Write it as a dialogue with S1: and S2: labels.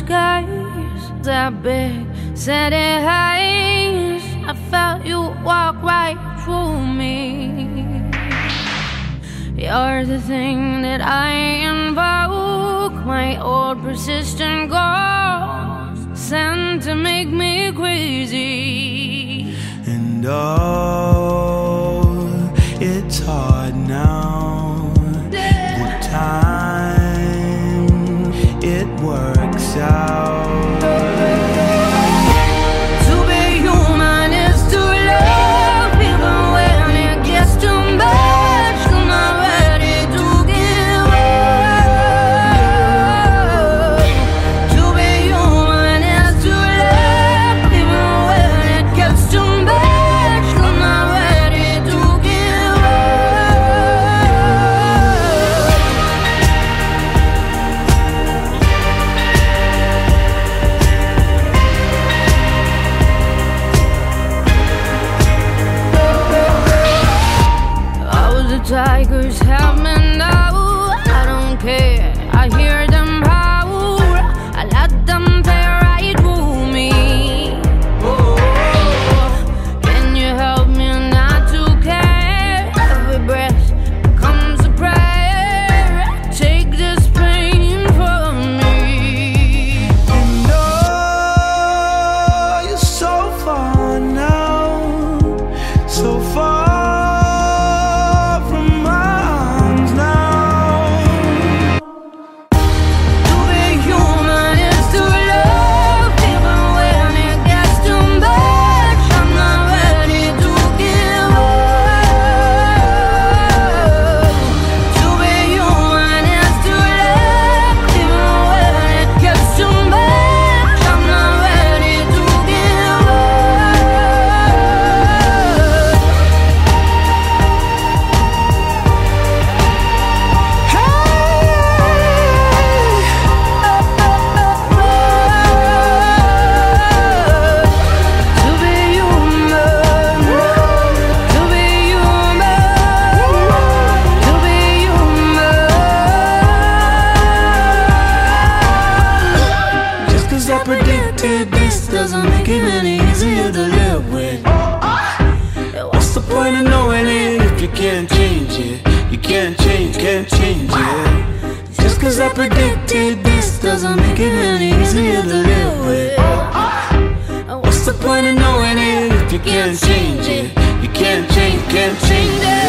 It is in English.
S1: place that big city heights. I felt you walk right through me. You're the thing that I invoke, my old persistent ghost, sent to make me crazy.
S2: And oh, it's hard now. The time
S1: tigers have me
S2: predicted this doesn't make it any easier to live with. What's the point of knowing it if you can't change it? You can't change, can't change it. Just cause I predicted this doesn't make it any easier to live with. What's the point of knowing it if you can't change it? You can't change, can't change it.